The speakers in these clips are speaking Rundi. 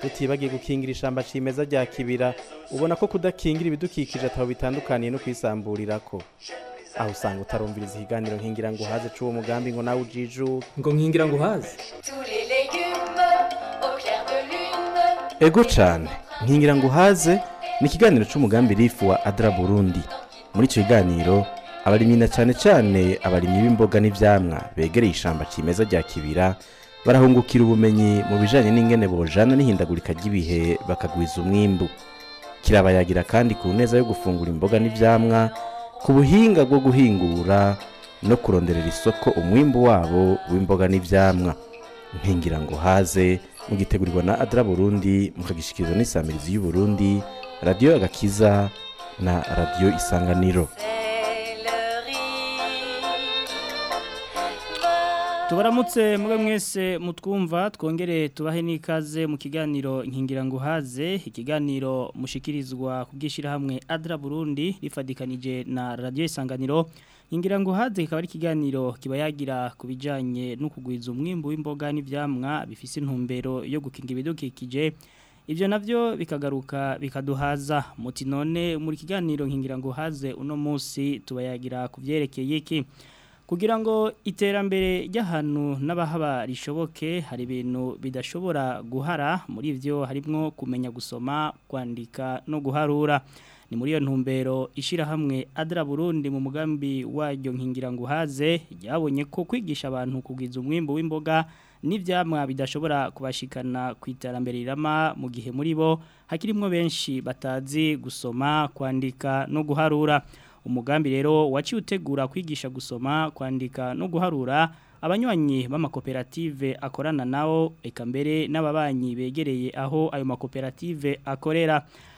tutibagiye gukingira ishyamba cimeza rya kibira ubona ko kudakingira ibidukikije atabo bitandukaniye no ko. aho usanga utarumviriza ikiganiro nkingira ngo uhaze cy'uwo mugambi ngo nawe ujijuke ngo nkingira ngo uhaze ego cyane nkingira ngo uhaze ni ikiganiro cy'umugambi rifu wa adara burundi muri icyo kiganiro abarimyi na cyane cyane abarimyi b'imboga n'ibyamwa begereye ishyamba kimeza rya kibira barahungukira ubumenyi mu bijyanye n'ingene bojana n'ihindagurika ry'ibihe bakagwiza umwimbu kirabayagira kandi ku neza yo gufungura imboga n'ibyamwa ku buhinga bwo guhingura no kuronderera isoko umwimbu wabo w'imboga n'ibyamwa mpingira ngo haze mugitegurirwa na adara burundi mukagishikirizwa n'isamirizi y'uburundi radiyo agakiza na radiyo isanganiro tubaramutse mwe mwese mutwumva twongere tubahe n'ikaze mu kiganiro nkingiranguhaze ikiganiro mushikirizwa kugishira hamwe adra burundi rifadikanije na radio isanganiro nkingiranguhaze kikaba ari ikiganiro kiba yagira ku bijyanye no kugwiza umwimbu w'imboga n'ibyamwa bifite intumbero yo gukinga ibidukikije ibyo nabyo bikagaruka bikaduhaza muti none muri kiganiro ngo haze uno munsi tubayagira ku iki kugira ngo iterambere ry'ahantu n'abahaba rishoboke hari ibintu bidashobora guhara muri ibyo harimo kumenya gusoma kwandika no guharura ni muri iyo ntumbero ishyirahamwe Adra Burundi mu mugambi waryo nkingira ngo uhaze ryabonye ko kwigisha abantu kugiza umwimbo w'imboga n'ibyamwa bidashobora kubashikana ku iterambere mu gihe muri bo hakirimwo benshi batazi gusoma kwandika no guharura umugambi rero waciye utegura kwigisha gusoma kwandika no guharura abanywanyi b'amakoperative akorana nabo eka mbere n'ababanyi begereye aho ayo makoperative akorera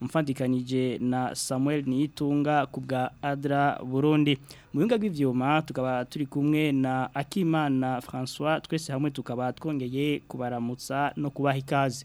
mfandikanije na Samuel Nitunga ku bwa Adra Burundi mu binga bw'ivyuma tukaba turi kumwe na Akimana François twese hamwe tukaba twongeye kubaramutsa no kubaha ikaze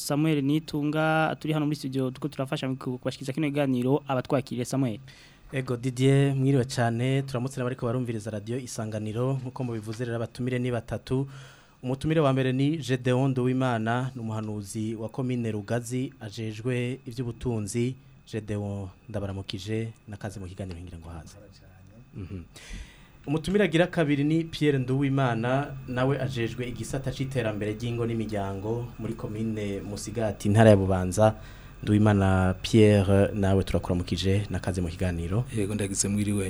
Samuel nitunga turi hano muri studio tuko turafasha kubashikiza kino kiganiro abatwakiriye Samuel Ego Didier mwiriwe cyane turamutse n'abariko barumviriza radio isanganiro nkuko mubivuze rero abatumire ni batatu umutumire wa mbere ni Gedeon Duwimana numuhanuzi wa commune Rugazi ajejwe iby’ubutunzi Gedeon ndabaramukije nakaze mu kiganiro ngira ngo haze Mhm. umutumire agira kabiri ni Pierre Nduwimana nawe ajejwe igisata cy'iterambere ry'ingo n'imiryango muri komine Musigati intara ya Bubanza duhimana Pierre nawe turakuramukije n'akazi mu kiganiro yego ndagize mwiriwe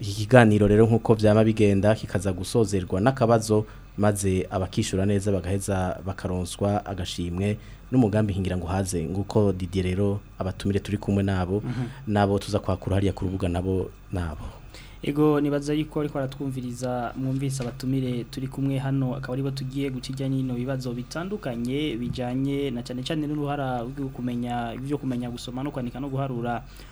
iki kiganiro rero nk'uko byaba bigenda kikaza gusozerwa n'akabazo maze abakishyura neza bagaheza bakaronswa agashimwe n'umugambi nkingira ngo haze nguko Didier rero abatumire turi kumwe nabo mhm. nabo tuza kwakura hariya ku rubuga nabo nabo ego nibaza yuko ariko aratwumviriza mwumvise abatumire turi kumwe hano akaba aribo tugiye gucijya nyino ibibazo bitandukanye bijyanye na cyane cyane n'uruhara rwo kumenya ibyo kumenya gusoma no kwandika no guharura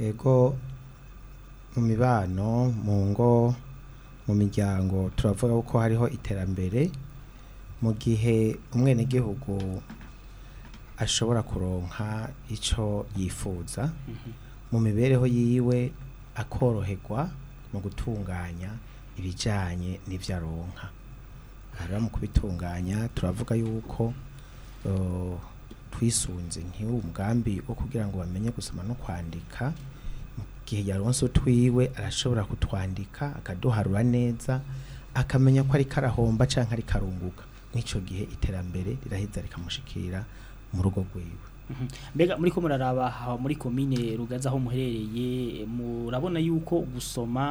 yego mu mibano mu ngo mu miryango turavuga ko hariho iterambere mu gihe umwenegihugu ashobora kuronka icyo yifuza mhm. mu mibereho yiwe akoroherwa mu gutunganya ibijyanye n'ibyo aronka hariya mu kubitunganya turavuga yuko oh, twisunze nk'iwo mugambi wo kugira ngo bamenye gusoma no kwandika igihe yaronse utwiwe arashobora kutwandika akaduharura neza akamenya ko ari karahomba cyangwa ari karunguka nk'icyo gihe iterambere rirahita rikamushikira mu rugo rwiwe mhm. mbega muri ko muraraba muri komine rugaza aho muherereye murabona yuko gusoma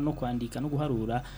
no kwandika no guharura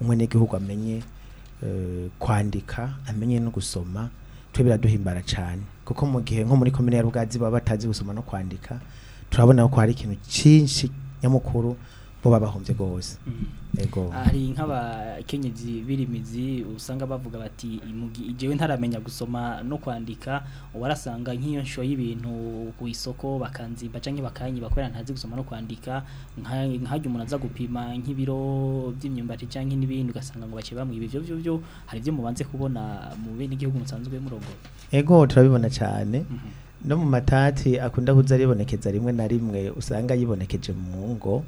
umwenegihugu amenye eh, kwandika amenye no gusoma twe biraduhimbara cyane kuko mu gihe nko muri komine ya Rugazi baba batazi gusoma no kwandika turabona ko hari ikintu cyinshi nyamukuru bo babahomvye gose ego hari mm. eh, nk'abakenyezi birimizi usanga bavuga bati jewe ntaramenya gusoma no kwandika warasanga nk'iyo nsho y'ibintu ku isoko bakanzimba canke bakanyiba kubera ntazi gusoma no kwandika nkajya umuntu aza gupima nk'ibiro by'imyumbati cyangwa n'ibindi ugasanga ngo bakiye bamwiba ivyo byo vyo hari ivyo mubanze kubona mu bindi gihugu musanzwe murogora ego turabibona cyane mhm. no mu matati akunda kuza aribonekeza rimwe na rimwe usanga yibonekeje mu ngo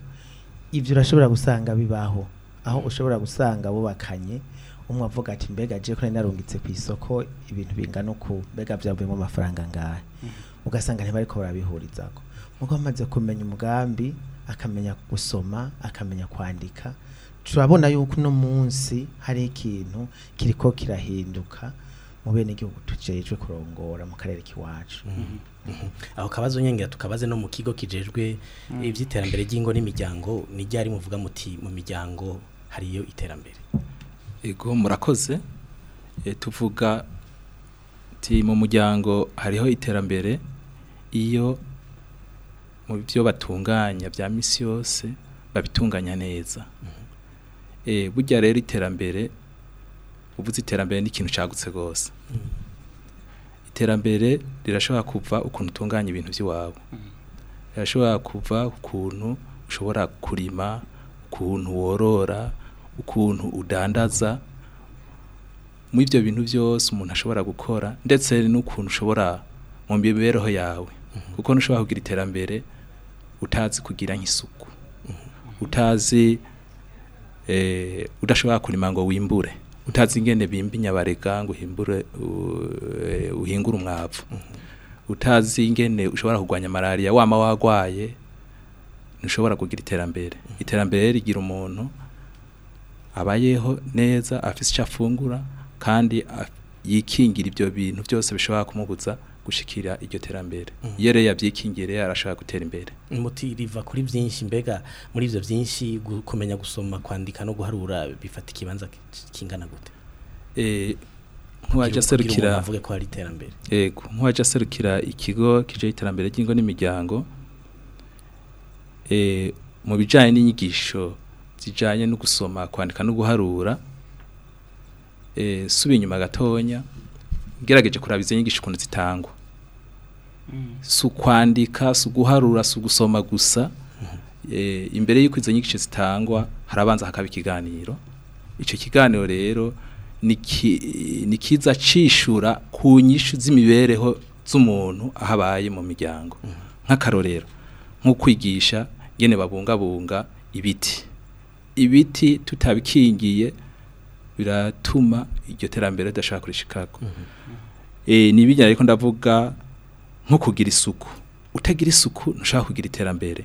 ibyo urashobora gusanga bibaho aho ushobora gusanga bubakanye umwe avuga ati mbega je kuri narungitse ku isoko ibintu bingana uku mbega byavuyemo amafaranga ngahe mhm. ugasanga ntibariko barabihurizako muko amaze kumenya umugambi akamenya gusoma akamenya kwandika turabona yuko uno munsi hari ikintu kiriko kirahinduka mu bene igihugu tujejwe kurongora mu karere k'iwacu mhm. aho kabazo nyengera tukabaze no mu kigo kijejwe mm. iby'iterambere ry'ingo n'imiryango nijya ari muvuga muti mu miryango hariyo iterambere yego murakoze eh, tuvuga ti mu muryango hariho iterambere iyo mu byo batunganya bya misi yose babitunganya neza mm-hmm. eh, burya rero iterambere ubuze iterambere ni ikintu cyagutse rwose mm-hmm. iterambere rirashobora kuva ukuntu utunganya ibintu by'iwawe rirashobora kuva ukuntu ushobora kurima ukuntu worora ukuntu udandaza muri ibyo bintu byose umuntu ashobora gukora ndetse n'ukuntu ushobora mu mibereho yawe kuko ntushobora kugira iterambere utazi kugira nk'isuku utazi eh, udashobora kurima ngo wimbure utazi ingene bimba inyabarega ngo uhimbure uhingure umwavu mhm. utazi ingene ushobora kugwanya malaria wama wagwaye ntushobora kugira iterambere mhm. iterambere rigira umuntu abayeho neza afise icyo afungura kandi yikingira ibyo bintu byose bishobora kumubuza gushikira iryo terambere mm. yere yabyikingire arashaka gutera imbere umuti riva kuri byinshi mbega muri ibyo byinshi kumenya gusoma kwandika no guharura bifata ikibanza kingana gute eh, nkuwajya aserukira avuge ko hari iterambere yego nkuwajya aserukira ikigo kije iterambere ry'ingo n'imiryango eh, mu bijanye n'inyigisho zijyanye no gusoma kwandika no guharura eh, suba inyuma gatonya ugerageje kurabiza izo nyigisho zitangwa si ukwandika si uguharura si ugusoma gusa eh, imbere y'uko izo nyigisho zitangwa harabanza hakaba ikiganiro icyo kiganiro rero ni kiza cishura ku nyishu z'imibereho z'umuntu ahabaye mu miryango nk’akaro rero nko kwigisha ngene babungabunga ibiti ibiti tutabikingiye biratuma iryo terambere ridashobora kurishikako mm-hmm. eh, ni ibinyara ariko ndavuga nko kugira isuku utagira isuku ntushaka kugira iterambere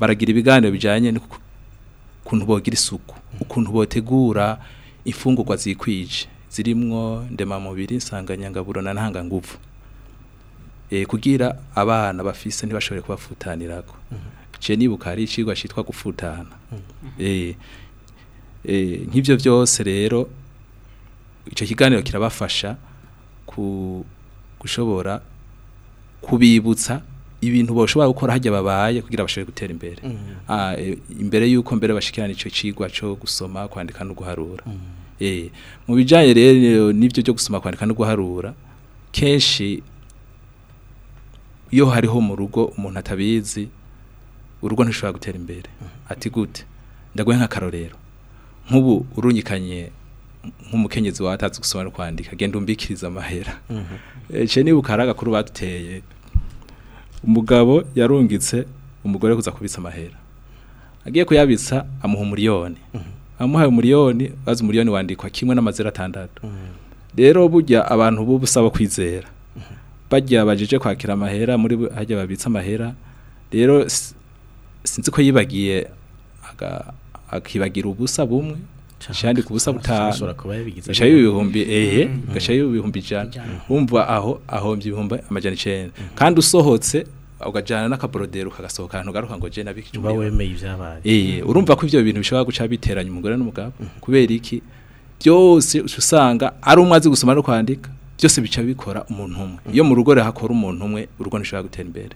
baragira ibiganiro bijyanye n'ukuntu bogira isuku ukuntu botegura imfungurwa zikwije zirimo ndemamubiri nsanganyangaburo na ntanganguvu eh, kugira abana bafise ntibashobore kubafutanirako nshya nibuka hari ikigo cyitwa gufutana eh, eh, nk'ibyo byose rero icyo kiganiro kirabafasha ku gushobora kubibutsa ibintu bashobora gukora hajya babaye kugira bashobore gutera imbere mm. ah, e, imbere y'uko mbere bashikirana icyo kigwa cyo gusoma kwandika no guharura mm. e, mu bijyanye rero n'ibyo cyo gusoma kwandika no guharura kenshi iyo hariho mu rugo umuntu atabizi urugo ntushobora gutera imbere mm. ati gute ndaguhe nk'akarorero nk'ubu urunyikanye nk'umukenyezi watazi gusoma no kwandika genda umbikiriza amahera mm-hmm. e, niba ukari agakuru baduteye umugabo yarungitse umugore kuza kubitsa amahera agiye kuyabitsa amuha umuriyoni mhm. amuhaye umuriyoni bazi umuriyoni wandikwa kimwe n'amazera atandatu mhm. rero burya abantu bubusaba kwizera mhm. bajya bajeje kwakira amahera muri hajya babitsa amahera rero sinzi ko yibagiye akibagira ubusa bumwe shandika ubusa butanu gashayo ibihumbi mm. ehe mm. gashayo ibihumbi ijana wumva aho ahombye ibihumbi amajana icenda mm. kandi usohotse ugajana n'akaborodero kagasohoka ahantu garuka ngo je nabikije wemeye ibyabaye eh urumva ko ivyo bintu bishobora guca biteranya umugore n'umugabo kubera iki byose usanga ari umwe gusoma no kwandika byose bica bikora umuntu umwe iyo mu rugo hakora umuntu umwe urugo nishobora gutera imbere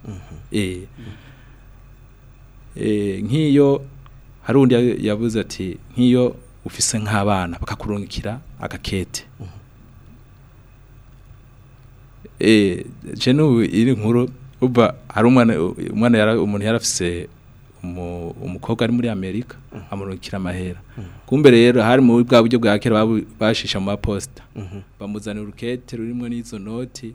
eh eh nkiyo harundi yavuze ati nkiyo ufise nk'abana bakakurungikira agakete eh, je n'ubu iri nkuru uba hari umwana umuntu yarafise umukobwa ari muri amerika mm. amurungikira amahera kumbe rero hari mu bwa buryo bwa kera bashisha mu maposita mm-hmm. bamuzanira urukete rurimo n'izo noti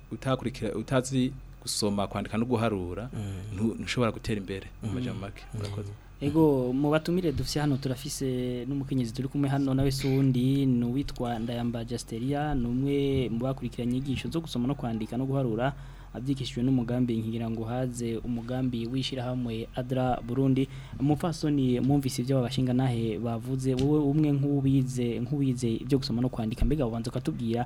utakurikira utazi gusoma kwandika no guharura ntushobora gutera imbere mu make murakoze ego mu batumire hano turafise n'umukenyezi turi kumwe hano nawe si uwundi ni ndayamba jasiteria ni umwe mu bakurikiranye zo gusoma no kwandika no guharura abyikishijwe n'umugambi nkigira ngo haze umugambi w'ishyirahamwe adara burundi umupfasoni mwumvise ibyo babashinga nahe bavuze wowe umwe nk'ubize nk'ubize ibyo gusoma no kwandika mbega ubanza ukatubwira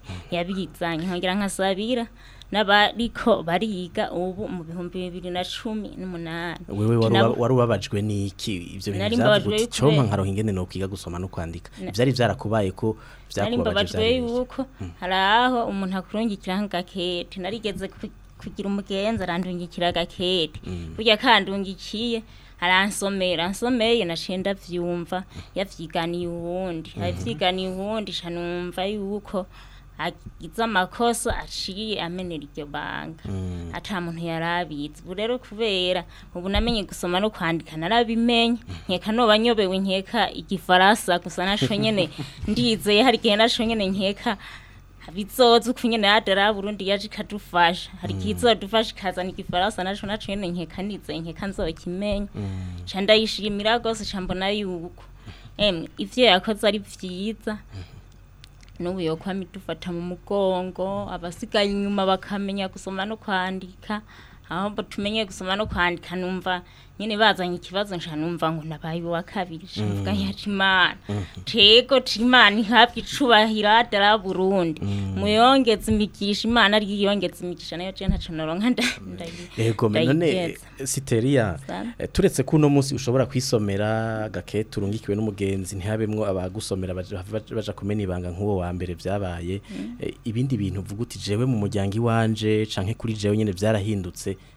mm. yabizanye nkongera nkasabira n'abariko bariga ubu mu bihumbi bibiri na cumi n'umunani wewe wari ubabajwe n'iki ibyo bintu byavuga uti cyoma nkaroha ingene no kwiga gusoma no kwandika byari byarakubaye ko byakubabaje yuko hmm. hari aho umuntu akurungikira kete narigeze kugira umugenzi arandungikira agakete hmm. burya kandungikiye aransomera ansomeye naciye ndavyumva yavyiganiye uwundi hmm. yavyiganiye uwundi canumva yuko agiza amakoso aciye amene iryo banga mm. ata muntu yarabiza ubu rero kubera ubu namenye gusoma no kwandika narabimenye nkeka noba nyobewe nkeka igifaransa gusa nasho nyene ndizeye hari gihe nasho nyene nkeka bizoza uko nyene yadara burundi yaje ikadufasha hari gihe mm. izadufasha ikazana igifaransa nasho nacu nyene nkeka ndizeye nkeka nzokimenya mm. ca ndayishimira gose ca mbona yuko emwe ivyo yakoze ari vyiza mm-hmm. n'ubu yokwama idufata mu mugongo abasigaye inyuma bakamenya gusoma no kwandika aho tumenye gusoma no kwandika numva nyine bazanye ikibazo numva ngo nabaye uwa kabiri shavuga mm. yacimana mm-hmm. tego cimana ihabwa icubahira dara Burundi mm. muyongeze imigisha imana ari yongeze imigisha nayo je ntaco noronka ndayego none turetse ko uno munsi ushobora kwisomera gake turungikiwe n'umugenzi ntihabemwo abagusomera baja kumena ibanga nk'uwo wa mbere byabaye mm. eh, ibindi bintu vuga uti jewe mu muryango iwanje canke kuri jewe nyene byarahindutse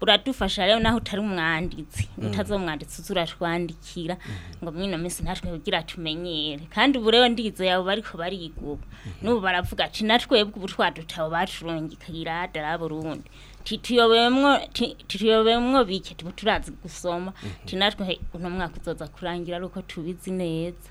uradufasha rero naho utari umwanditsi mm. utazo umwanditsi uzurashwandikira mm. ngo mwino minsi natwe kugira tumenyere kandi ubu rero ndizo yabo bariko bariguba mm. n'ubu baravuga ati natwebwe ubu twadutabo bacurungikagira darabo rundi tituyobemwo bike tuba turazi gusoma mhm. tinatwe uno mwaka uzoza kurangira ari uko tubizi neza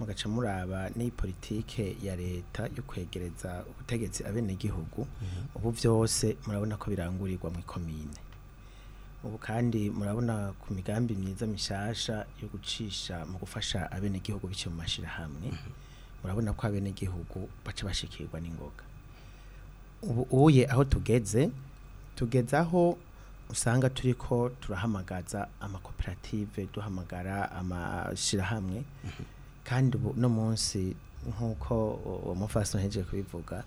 mugaca muraba n'iyi politike ya leta yo kwegereza ubutegetsi abenegihugu mhm. ubu byose murabona ko birangurirwa muri komine ubu kandi murabona ku migambi myiza mishasha yo gucisha mu gufasha abenegihugu bityo mu mashyirahamwe mhm. murabona ko abenegihugu baca bashikirwa n'ingoga ubu uye aho tugeze tugeze aho usanga turi ko turahamagaza amakoperative duhamagara amashyirahamwe mm-hmm. kandi no munsi nk'uko umufasha nteje kubivuga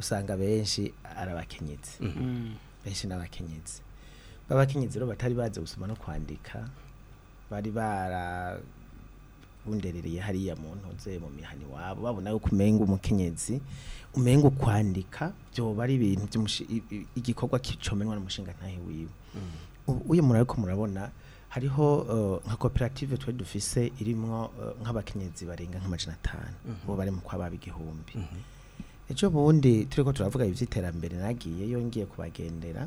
usanga benshi arabakenyetsi mm-hmm. mm. benshi n'abakenyetsi b'abakenyetsi rero batari bazi gusoma no kwandika bari bara bunderereye hariya mu ntoze mu mihani wabo babona yuko umenga umukenyezi umenga kwandika byoba ari ibintu igikorwa kicomenwa n'umushinga ntahe wiwe mm. uyu murari ariko murabona hariho uh, nka koperative twe dufise irimo uh, nk'abakenyezi barenga nk'amajana atanu mm-hmm. bo bari mu kwababa igihumbi mm-hmm. ejo bundi turi ko turavuga iby'iterambere nagiye yongeye kubagendera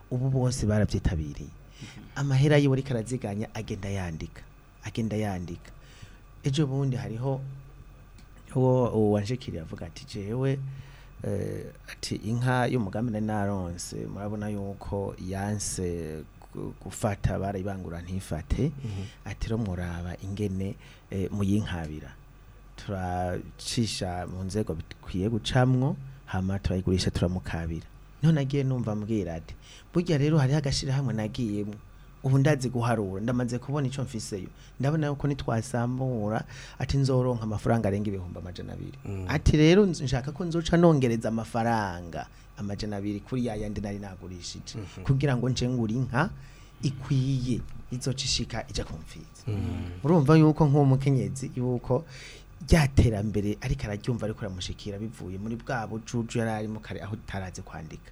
ubu bose barabyitabiriye mm-hmm. amahera yiwe ariko araziganya agenda yandika agenda yandika ejo bundi hariho uwo wanjikiriye avuga ati jewe eh, ati inka y'umugambi nari naronse murabona yuko yanse gufata barayibangura ntifate mhm. ati rero muraba ingene eh, muyinkabira turacisha mu nzego bikwiye gucamwo hama turayigurisha turamukabira none agiye numva mbwira ati burya rero hariho agashyirahamwe nagiyemo ubu ndazi guharura ndamaze kubona icyo mfiseyo ndabona yuko nitwasambura ati nzoronka amafaranga arenga ibihumbi amajana abiri mm. ati rero nshaka ko nzoca nongereza amafaranga amajana abiri kuri ya yandi nari nagurishije mhm. kugira ngo ncengure inka ikwiye izoca ishika ijya kumfiza mm. urumva yuko nk'uwo mukenyezi yuko rya terambere ariko araryumva ariko aramushikira bivuye muri bwa bucucu yari arimo kare aho itaraze kwandika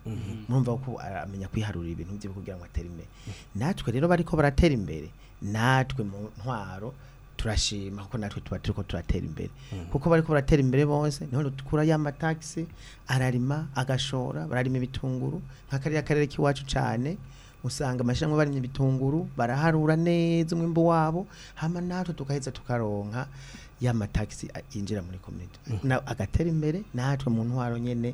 murumva mhm. ko aramenya kwiharurira ibintu bye kugira ngo atere imbere natwe rero bariko baratera imbere natwe mu ntwaro turashima kuko natwe tuba turiko turatera imbere mhm. kuko bari ko baratera imbere bose niho dukura ya mataxi ararima agashora bararima ibitunguru nka kariya karere k'iwacu cyane usanga amashirahamwe barimye ibitunguru baraharura neza umwimbo wabo hama natwe tukaheza tukaronka y'amatagisi yinjira muri komite mm. agatera imbere natwe mu ntwaro nyine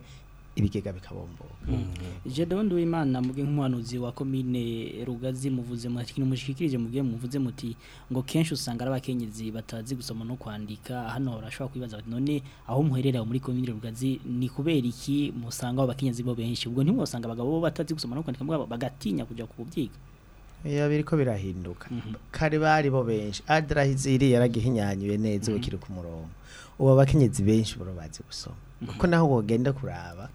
ibigega bikabomboka mm. jede wundi w'imana mubwe nk'umuhanuzi wa komine rugazi muvuze mushikirije mubwe muvuze muti ngo kenshi usanga ari abakenyezi batazi gusoma no kwandika hano barashobora kwibaza bati none aho muherereye muri komine rugazi ni kubera iki musanga abakenyezi bo benshi ubwo ntimusanga abagabo bo batazi gusoma no kwandika bagatinya kujya kubyiga biba biriko birahinduka mhm. kare bari bo benshi adrahiziri yaragihinyanyuye neza mhm. ubu ku murongo ubu abakenyezi benshi boro bazi gusoma mhm. kuko naho wogenda kuraba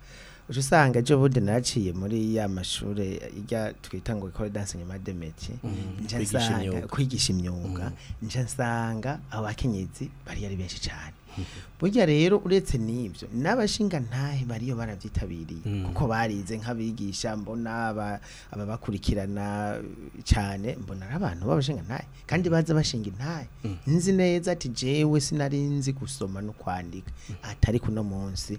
uca usanga ejo bundi naciye muri ya mashuri ijya twita ngo ikore danse nyuma de metier kwigisha imyuga nca nsanga abakenyezi bari ari benshi cyane burya rero uretse n'ibyo n'abashinga ntahe bariyo barabyitabiriye mm. kuko barize nk'abigisha mbona ababakurikirana cyane mbona ari abantu b'abashinga ntahe kandi baza bashinga intahe mm. nzi neza ati jewe sinari nzi gusoma no kwandika mm. atari kuno munsi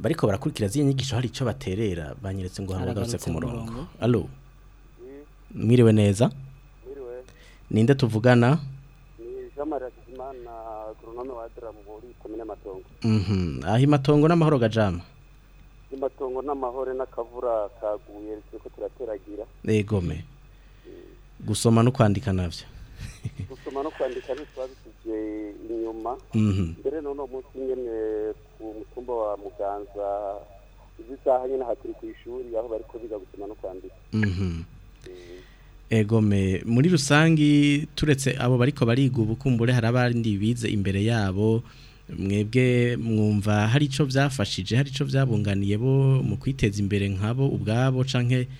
bariko barakurikira z'iyo nyigisho hari icyo baterera banyeretse ngo habagarutse ku murongo alo mm. mwiriwe neza ninde tuvugana agoronome wadura mu buri matongo mhm. aho imatongo n'amahoro gajama imatongo n'amahoro n'akavura kaguye ko turateragira egome mm. gusoma no kwandika nabyo gusoma no kwandika ntitwabisize inyuma mhm. mbere noneho munsi nyine ku mutumba wa muganza izi saha nyine haturi ku ishuri aho bari biga gusoma no kwandika mhm. mm. egome muri rusangi turetse abo bariko bariga ubukumbure hari abandi bize imbere yabo mwebwe mwumva hari icyo byafashije hari icyo byabunganiye bo mu kwiteza imbere nk'abo ubwabo canke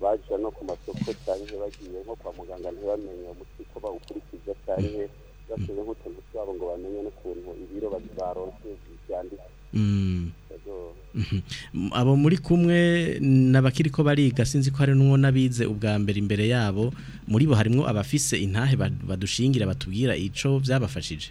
baja no ku masoko cyane bagiye nko kwa muganga ntibamenye umuti ko bawukurikiza cyane bashinze nk'utuntu twabo ngo bamenye n'ukuntu ibiro baronse byanditse Mm. Mm-hmm. abo muri kumwe n'abakiri ko bariga sinzi ko hari n'umwe n'abize ubwa mbere imbere yabo muri bo harimo abafise intahe badushingira batubwira ico byabafashije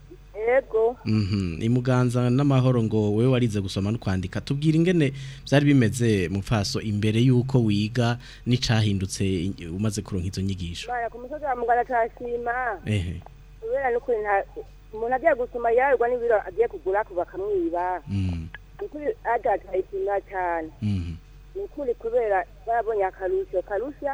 yego mhm. i muganza n'amahoro ngo wowe warize gusoma no kwandika tubwira ingene byari bimeze mu faso imbere y'uko wiga n'icyahindutse umaze kuronka izo nyigisho ku musozi wa muganga cyashima kubera ni ukuri umuntu agiye gusoma yarwa n'ibiro agiye kugura kuva akamwiba kuko ajya akayishima cyane ni kubera barabonye akarusho karushya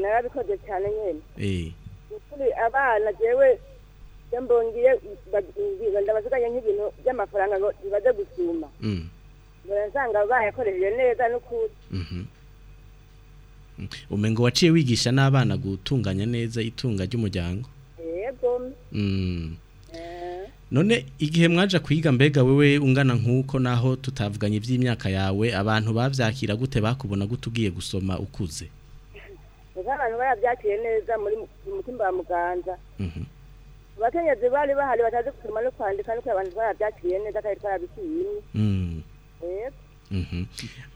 narabikoze cyane nyine eh abana jewe yambongiye ndabaziganya nk'ibintu by'amafaranga ngo bibaze gusuma mm. nsanga bayakoresheje neza n'ukuri mhm. Mm. umengo waciye wigisha n'abana gutunganya neza itunga ry'umuryango yego mm. eh. none igihe mwaje kwiga mbega wewe ungana nk'uko naho tutavuganye iby'imyaka yawe abantu babyakira gute bakubona gute ugiye gusoma ukuze abantu barabyakiriye neza muri mutimba wa muganza mhm. abakenyezi bari bahari batazi gusoma no kwandika nuko abantu barabyakiriye neza kandi twarabishimye mm. yego Mm-hmm.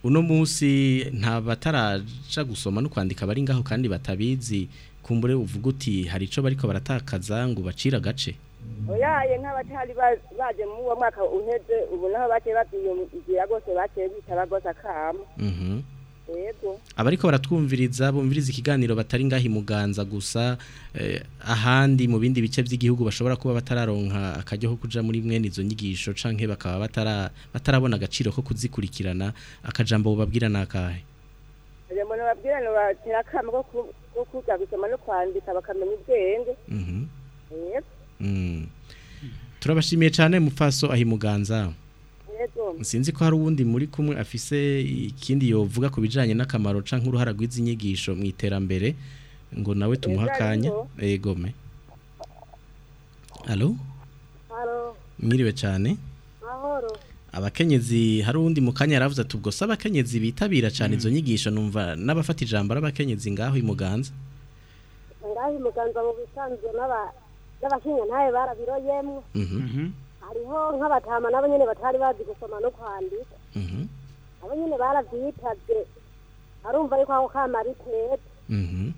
uno munsi nta bataraca gusoma no kwandika bari ngaho kandi batabizi kumbure uvuga uti hari icyo bariko baratakaza ngo bacire agace oyaye nk'abatari baje muri uwo mwaka uheze ubu naho bagiye babwiye inzira rwose bagiye bitaba rwose akamo mm-hmm. abariko baratwumviriza bumviriza ikiganiro batari ngahi muganza gusa eh, ahandi mu bindi bice by'igihugu bashobora kuba batararonka akajyaho kuja muri mwene izo nyigisho canke bakaba batara batarabona agaciro ko kuzikurikirana akajambo babwira nakahe Jambo nababwira no batira kamo ko kuga gusoma no kwandika bakamenya ubwenge Mhm mm Turabashimiye cyane mufaso ahimuganza sinzi ko hari uwundi muri kumwe afise ikindi yovuga ku bijyanye n'akamaro cyangwa uruhara rw'izi nyigisho mu iterambere ngo nawe tumuhe akanya egome halo mwiriwe cyane abakenyezi hari uwundi mu kanya yaravuze ati ubwo se abakenyezi bitabira cyane izo mm. nyigisho numva n'abafata ijambo abakenyezi ngaho i muganza ngaho i muganza mu bisanzwe n'abakenya ntawe barabiro mhm. mhm. hariho nk'abatama nabo nyine batari bazi gusoma no kwandika mhm. abo nyine barabyitabye arumva yuko ako kama mhm.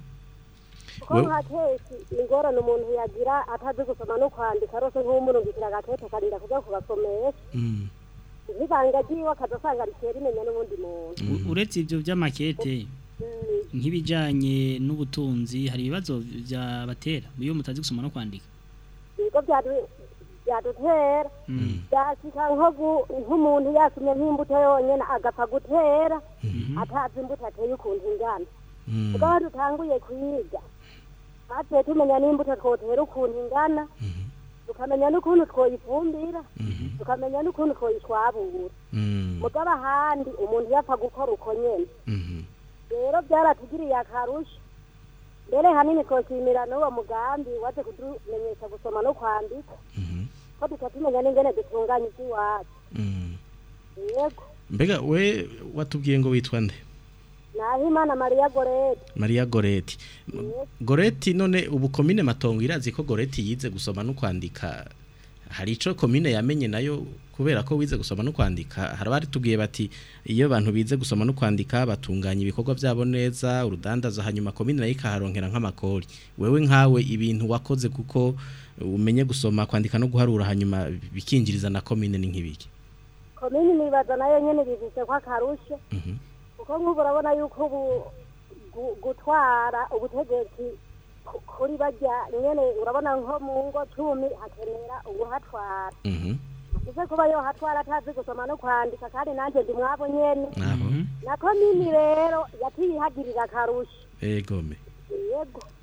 kuko nka kenshi ingorane umuntu yagira atazi gusoma no kwandika rwose nk'umurungikira agatete akarinda kujya kubasomesha mm. ntibanga ry'iwe akaza ritera imenya n'ubundi muntu mm. uretse ibyo by'amakete mm. nk'ibijyanye n'ubutunzi hari ibibazo byabatera iyo mutazi gusoma no kwandika yadutera mm. yashikankogu nk'umuntu yasumye nk'imbuto yonyene agapfa gutera mm-hmm. atazi imbuto ateye ukuntu ingana mm. bwaho dutanguye kwiga batuye tumenya n'imbuto twotera ukuntu ingana mm-hmm. tukamenya n'ukuntu twoyifumbira mm-hmm. tukamenya n'ukuntu twoyitwabura mm. mugaba handi umuntu yapfa gukora uko nyene rero byaratugiriye akarushi mbere hanini twoshimira n'uwo mugambi waje kutumenyesha gusoma no kwandika ko duca n'ingene dutunganya iby'iwacu mm. yego mbega we watubwiye ngo witwa nde Nahimana Maria Goreti Maria Goreti Goreti none ubu komine matongo irazi ko Goreti yize gusoma no kwandika hari icyo komine yamenye nayo kubera ko wize gusoma no kwandika harabari tugiye bati iyo abantu bize gusoma no kwandika batunganya ibikorwa byabo neza urudandaza hanyuma komine nayo ikaharonkera nk'amakori wewe nkawe ibintu wakoze kuko umenye gusoma kwandika no guharura hanyuma bikinjiriza na komine ni nk'ibiki komine nibaza nayo nyine bivuze nk'akarusho kuko mhm. nk'ubu urabona yuko ubu gutwara ubutegetsi kuri bajya nyine urabona nko mu ngo cumi hakenera ubuhatwara uze mhm. kuba yo hatwara atazi gusoma no kwandika kandi nanjye ndi mwabo nyene na komini rero yatiyihagirira akarusho yego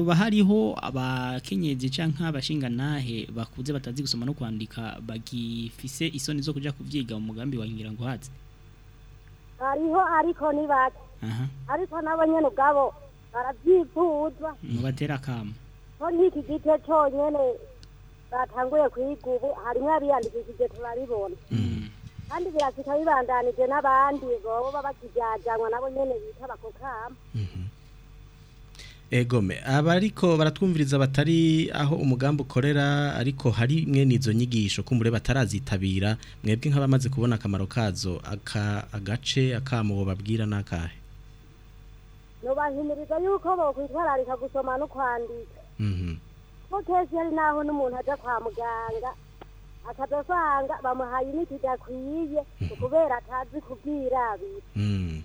uba hariho abakenyezi cyangwa abashingantahe bakuze batazi gusoma no kwandika bagifise isoni zo kujya kubyiga mu mugambi wa nyirango hatsi hariho ariko ni bake ariko n'abanyene ubwabo barabyifuzwa mubatera akamo ko n'iki gice cyonyine batanguye kwiga ubu harimo abiyandikishije turabibona mm. kandi birasika bibandanije n'abandi bobo bakijyajyanwa nabo nyene bita bakokama mhm. egome abariko baratwumviriza batari aho umugambi ukorera ariko hari mwe n'izo nyigisho kumbure batarazitabira mwebwe nk'abamaze kubona akamaro kazo aka agace akamubo babwira n'akahe nubahimiriza yuko bokwitwararika gusoma no kwandika kuko mhm. kenshi n'aho n'umuntu ajya kwa muganga akadasanga bamuhaye imiti idakwiye mhm. kubera atazi kubwirabira mhm.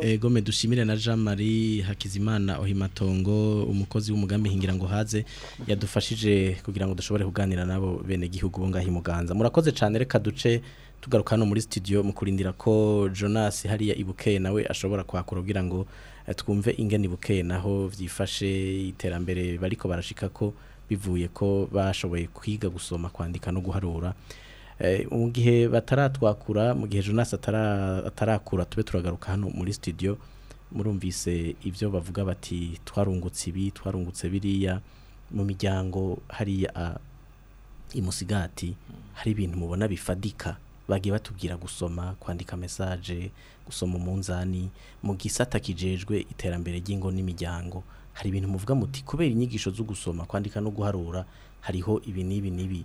Egome dushimire na Jean Marie Hakizimana Ohimatongo umukozi w'umugambi hingira ngo haze yadufashije kugira ngo dushobore kuganira nabo bene gihugu bo ngahi muganza murakoze cyane reka duce tugaruka hano muri studio mu kurindira ko Jonas hariya ibukeye nawe ashobora kwakura kugira ngo eh, twumve ingene ibuke naho vyifashe iterambere bariko barashika ko bivuye ko bashoboye kwiga gusoma kwandika no guharura Eh, mu gihe bataratwakura mu gihe Jonas atarakura tube turagaruka hano muri studio murumvise ibyo bavuga bati twarungutse ibi twarungutse biriya mu miryango hariya ah, imusigati hari ibintu mubona bifadika bagiye batubwira gusoma kwandika mesaje gusoma umunzani mu gisata kijejwe iterambere ry'ingo n'imiryango hari ibintu muvuga muti kubera inyigisho zo gusoma kwandika no guharura hariho ibi n'ibi n'ibi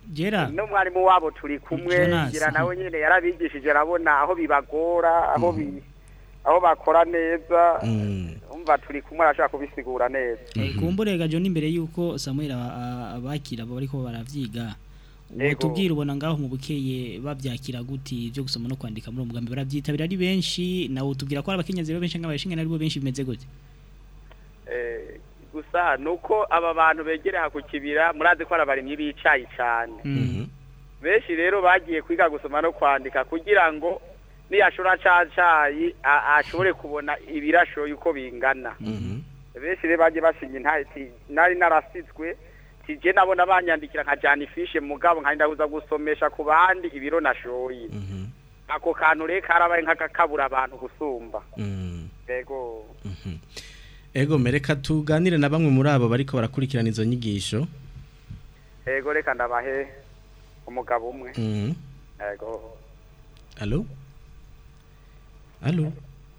n'umwarimu wabo turi kumwe ngira nawe nyine yarabigishije arabona aho bibagora aho mhm. bakora neza mhm. umva turi kumwe arashaka kubisigura neza eh, kumbure gajo n'imbere yuko Samuel abakira bariko baravyiga tubwira ubona ngaho mu bukeye babyakira guti byo gusoma no kwandika muri umugambi barabyitabira ari benshi nawe tubwira ko abakenyezi bo benshi nk'abashinga naribo benshi bimeze gute eh gusa nuko aba bantu begere ku kibira murazi ko arabarimye bicaye cyane mm-hmm. benshi rero bagiye kwiga gusoma no kwandika kugira ngo niyashora cacayi ashobore kubona ibirasho yuko bingana mhm. benshi rero bagiye basinya intare nari narasitswe tije nabona banyandikira nkajyana ifishe mugabo nkari ndabuza gusomesha ku bandi ibiro nashoye mhm. ako kantu rero karabaye nk'akakabura abantu gusumba mhm. ego ego mereka tuganire na bamwe muri abo bariko barakurikirana izo nyigisho ego reka ndabahe umugabo umwe ego alo Allo.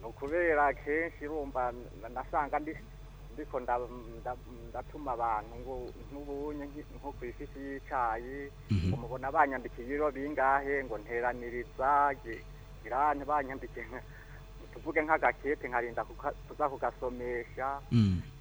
ni ukubera kenshi urumva nasanga ndi ariko ndatuma abantu ngo mhm. nk'ubunye nko ku ifisi y'icyayi umubona banyandikiye ibiro bingahe ngo nteraniriza irani banyandikiye tuvuge nk'agakete nkarinda tuza kugasomesha mm.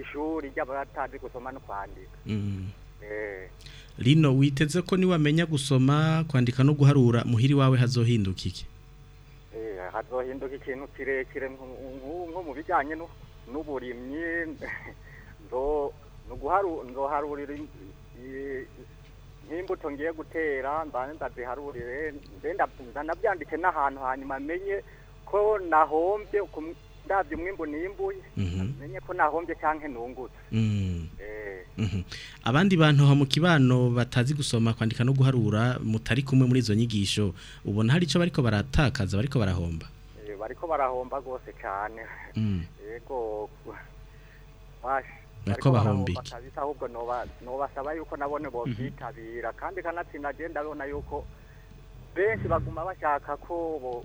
ishuri ry'abatazi gusoma no kwandika mhm. eh. rino witeze ko niwamenya gusoma kwandika no guharura muhiri wawe hazohinduka iki eh, hazohinduka ikintu kirekire nko mu bijyanye n'uburimyi nzoharurira n'imbuto ngiye gutera mbane ndaziharurire ndenda nabyandike n'ahantu hanyuma menye ko nahombye ndabyo umwimbu nimbuye mhm. menye ko nahombye cyangwa ntungutse mhm. eh. mhm. abandi bantu mu kibano batazi gusoma kwandika no guharura mutari kumwe muri izo nyigisho ubona hari icyo bariko baratakaza bariko barahomba eh, bariko barahomba rwose cyane mm. yego nako bahombike ahubwo ntubasaba yuko nabone mhm. bobyitabira kandi kanatsinda agenda abona yuko benshi baguma bashaka ko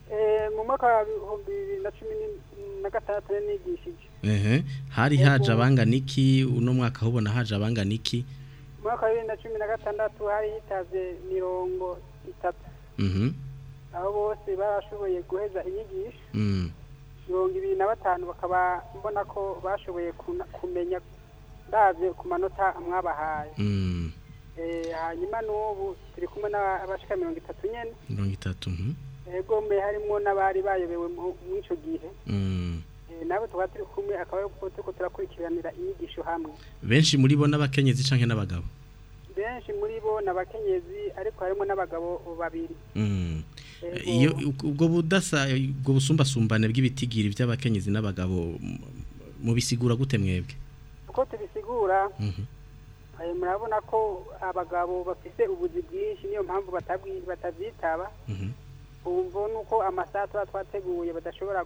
mu mwaka wa eh, bibiri na cumi na gatandatu nigishije hari haje abangana iki uno mwaka ubona haje abangana mu mwaka wa bibiri na cumi na gatandatu hari hitabye mirongo itatu mhm. aho bose barashoboye guheza inyigisho mm. mirongo ibiri na batanu bakaba mbona ko bashoboye kumenya ndabyo ku manota mwabahaye mm. hanyuma n'ubu turi kumwe n'abashika mirongo itatu nyene mirongo itatu yego mhm. harimo n'abari bayobewe muri ico gihe mm. eh, nabo tukaba turi kumwe akaba turiko turakurikiranira inyigisho hamwe benshi muri bo n'abakenyezi canke n'abagabo benshi muri bo n'abakenyezi ariko harimo n'abagabo babiri mm. iyo ubwo budasa ubwo busumbasumbane bw'ibitigiri by'abakenyezi n'abagabo mubisigura gute mwebwe uko tubisigura mhm. murabona ko abagabo bafite ubuzi bwinshi niyo mpamvu batabyitaba mhm. ubu nuko amasaha tuba twateguye badashobora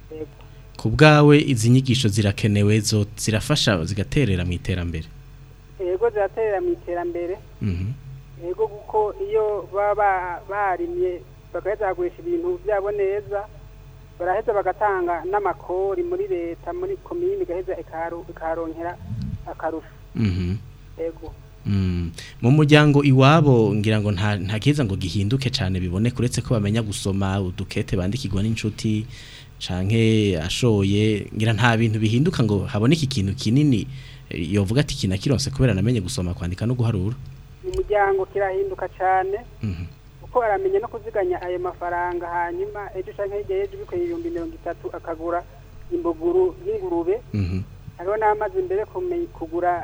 ku bwawe izi nyigisho zirakenewe zo zirafasha zigaterera mu iterambere yego ziraterera mu iterambere hmm. yego kuko iyo baba barimye bakazagurisha ibintu byabo neza baraheza bagatanga n'amakori muri leta muri komini gaheza ikarongera akarusho hmm. yego Mm. mu muryango iwabo ngira ngo nta ngo gihinduke cyane bibone uretse ko bamenya gusoma udukete bandikirwa n'inshuti canke ashoye ngira nta bintu bihinduka ngo haboneke ikintu kinini yovuga ati kinakironse kubera namenye gusoma kwandika no guharura umuryango kirahinduka cyane mm-hmm. kuko aramenya no kuziganya ayo mafaranga hanyuma ejo canke hirya y'ejo bikoye ibihumbi mirongo itatu akagura imbuguru y'ingurube mm-hmm. hariho n'amazi mbere kugura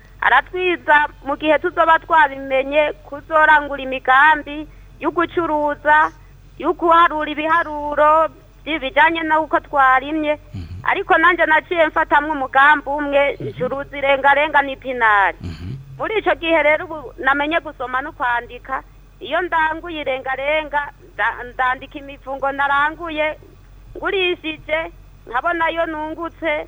aratwiza mu gihe tuzoba twabimenye kuzorangura imigambi yo gucuruza yo guharura ibiharuro by'ibijyanye n'uko twarimye mhm. ariko nanjye naciye mfatamo umugambi umwe ncuruza irengarenga n'ipinari mhm. muri icyo gihe rero ubu namenye gusoma no kwandika iyo ndanguye irengarenga ndandika imifungo naranguye ngurishije nkabona ayo nungutse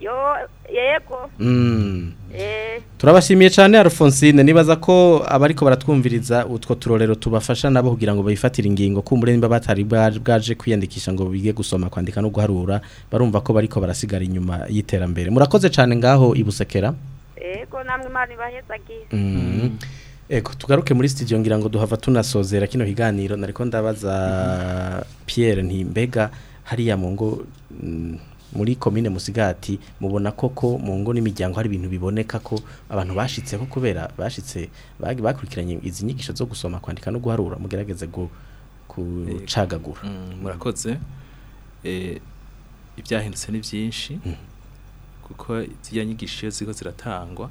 yego mm. turabashimiye cyane Alphonsine nibaza ko abariko baratwumviriza utwo turorero tubafasha nabo kugira ngo bayifatire ingingo kumuremba batari bwaje kwiyandikisha ngo bige gusoma kwandika no guharura barumva ko bariko barasigara inyuma y'iterambere murakoze cyane ngaho ibusekera yego namwe mani bahezagiye mm. Ego tugaruke muri studio ngira ngo duhava tunasozera kino kiganiro nariko ndabaza mm-hmm. Pierre Ntimbega hariya mu ngo mm, muri komine musigati mubona koko mu ngo n'imiryango hari ibintu biboneka ko abantu bashitse ko kubera bashitse bakurikiranye izi nyigisho zo gusoma kwandika no guharura mugerageze gucagagura eh, mm, murakoze eh, ibyahindutse ni byinshi mm. kuko ziriya nyigisho iyo ziriho ziratangwa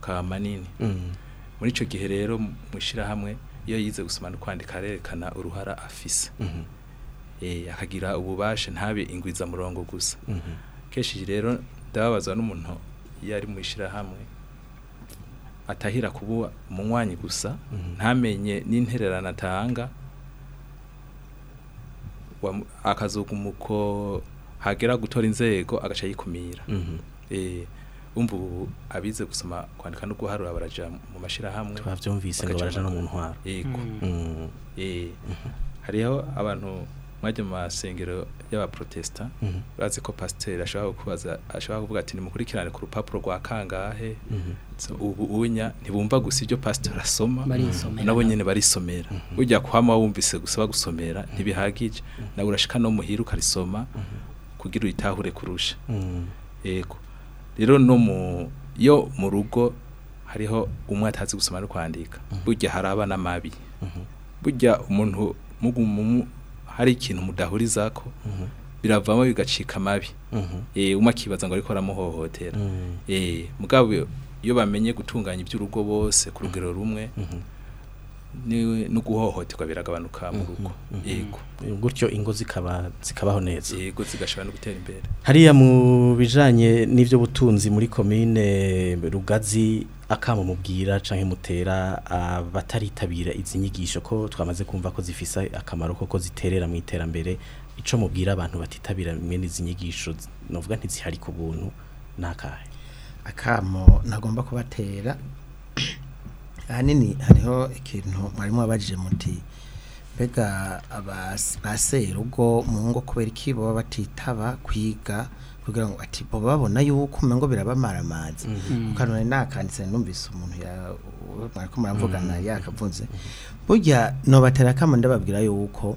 akaba manini mhm. muri icyo gihe rero mu ishyirahamwe iyo yize gusoma no kwandika arerekana uruhara afise eh, akagira ububasha ntabe ingwizamurongo gusa kenshi rero ndababazwa n'umuntu iyo ari mu ishyirahamwe atahira kuba umunywanyi gusa mhm. ntamenye n'intererano atanga umuko hagera gutora inzego agaca yikumira mhm. eh, umva ubu abize gusoma kwandika no guharura baraja mu mashirahamwe twavyumvise ngo baraja no mu ntwaro yego mhm. eh, hariho abantu mwajya mu masengero y'abaprotesta urazi mhm. ko pasiteri ashobora kubaza ashobora kuvuga ati nimukurikirane ku rupapuro rwa kangahe mhm. ubu unya ntibumva gusa ibyo pasiteri asoma mhm. nabo nyine barisomera ujya kuhama wumvise gusaba gusomera ntibihagije nawe urashika no muhira ukarisoma kugira uyitahure kurusha yego rero no mu yo mu rugo hariho umwe atazi gusoma no kwandika burya hari abana mabi burya umuntu hari ikintu mudahuriza ko mhm. biravamo bigacika amabi mhm. eh, umakibaza ngo ariko aramuhohotera mhm. eh mugabo iyo bamenye gutunganya iby'urugo bose ku rugero rumwe no guhohoterwa biragabanuka mu rugo yego eh, gutyo ingo zikaba zikabaho neza yego zigashobora no gutera imbere hariya mu bijanye n'ibyo butunzi muri komine rugazi akamo mubwira canke mutera abataritabira izi nyigisho ko twamaze kumva ko zifisa akamaro koko ziterera mu iterambere ico mubwira abantu batitabira mwene izi nyigisho novuga nti zihari ku buntu nakahe akamo nagomba kubatera ahanini hariho ikintu mwarimu wabajije muti mbega baserugo mu ngo kubera iki baba batitaba kwiga kugira ngo ati bo babona yuko umengo birabamaramaza mhm. mhm. ukanone nakanditse numvise umuntu ya mariko muravugana mhm. yakavunze burya nobatera kama ndababwira yuko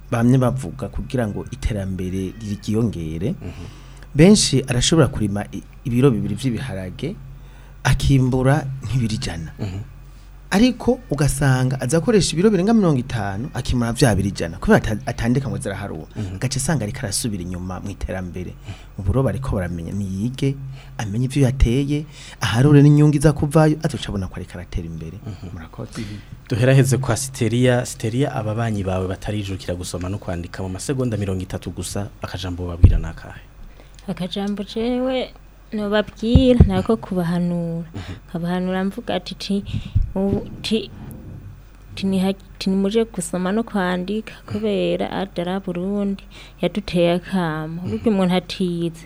bamwe bavuga kugira ngo iterambere ryiyongere benshi arashobora kurima ibiro bibiri by'ibiharage akimbura nk'ibiri ijana mhm. ariko ugasanga aza akoresha ibiro birenga mirongo itanu akimura bya biri ijana kubera atandika ngo ziraharura agace mhm. asanga ariko arasubira inyuma mu iterambere mhm. ubu ariko baramenya niyige amenye ibyo yateye aharure n'inyungu iza kuvayo azoca abona ko ariko aratera imbere murakoze duheraheze kwa siteriya siteriya ababanyi bawe batarijukira gusoma no kwandika mu masegonda mirongo itatu gusa akajambo babwira nakahe akajambo jewe nubabwira nako kubahanura nkabahanura mvuga ati tinimuje gusoma no kwandika kubera adara burundi yaduteye akama burya umuntu atize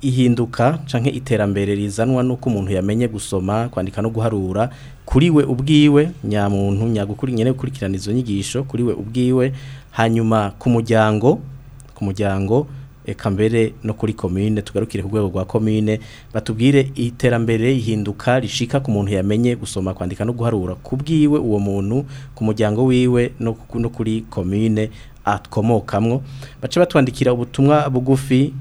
ihinduka cyangwa iterambere rizanwa n'uko umuntu yamenye gusoma kwandika no guharura kuri we ubwiwe nyamuntu nyagukuri nyine gukurikirana izo nyigisho kuri we ubwiwe hanyuma ku muryango ku muryango eka mbere no kuri commune tugarukire ku rwego rwa komine batubwire iterambere ihinduka rishika ku muntu yamenye gusoma kwandika no guharura kubwiwe uwo muntu ku muryango wiwe no kuri komine akomokamwo bace batwandikira ubutumwa bugufi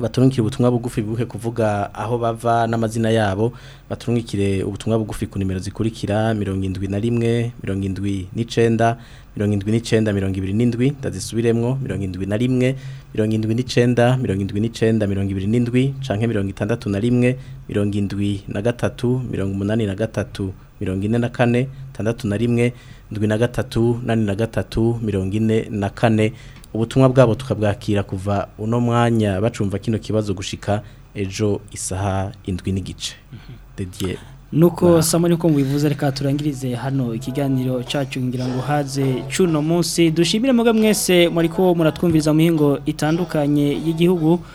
baturungikire ubutumwa bugufi bibuke kuvuga aho bava n'amazina yabo baturungikire ubutumwa bugufi ku nimero zikurikira mirongo indwi na rimwe mirongo indwi n'icenda mirongo indwi n'icenda mirongo ibiri n'indwi ndazisubiremwo mirongo indwi na rimwe mirongo indwi n'icenda mirongo indwi n'icenda mirongo ibiri n'indwi canke mirongo itandatu na rimwe mirongo indwi na gatatu mirongo umunani na gatatu mirongo ine na kane tandatu na rimwe ndwi na gatatu nani na gatatu mirongo ine na kane ubutumwa bwabo tukabwakira kuva uno mwanya bacumva kino kibazo gushika ejo isaha indwi n'igice mhm. nuko samo niko mubivuze reka turangirize hano ikiganiro cyacu ngira ngo haze cuno munsi dushimire muga mwese muri ko muratwumviriza mu itandukanye y'igihugu